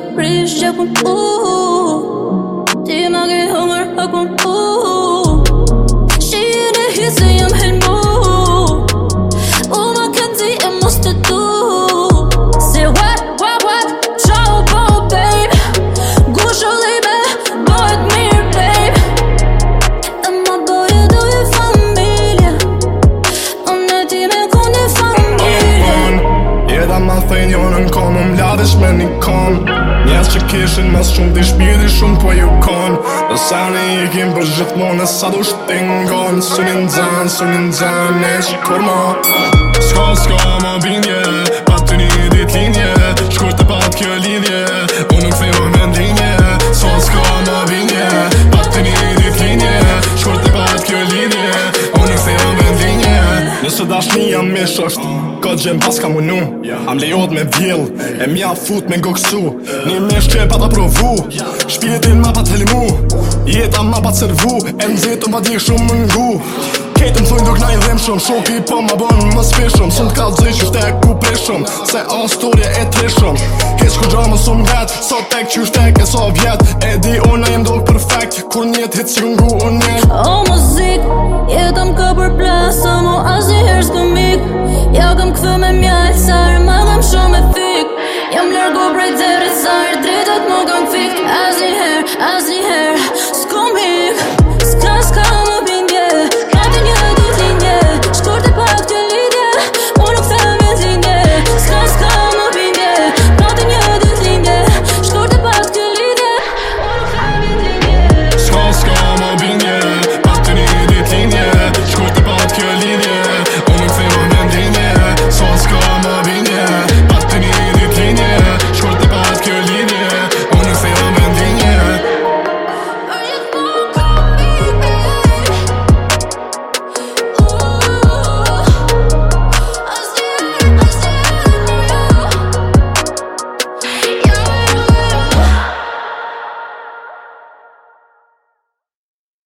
me prejudicam. milionën kon Më mladesh me një kon Njës që kishin mas shumë di shpiri shumë po ju kon Dë sani i kim për gjithmonë e sa du shtingon Së një nëzën, së një nëzën e që kur ma Sko, sko, ma bindje jam mish është Ka gjem pas ka munu Am lejot me vjell E mja fut me ngoksu Një mish që pa ta provu Shpjetin ma pa të helimu Jeta ma pa të servu E më zetën pa di shumë më ngu Kejtë më thujnë do kna i dhem shumë Shoki po më bon më spishum Sënë t'ka dhëj që shte ku prishum Se o storje e trishum Kejtë shku gjo më sum vet So tek që shte e so vjet E di unë e ndohë perfekt Kur njët hitë si ngu unë njët O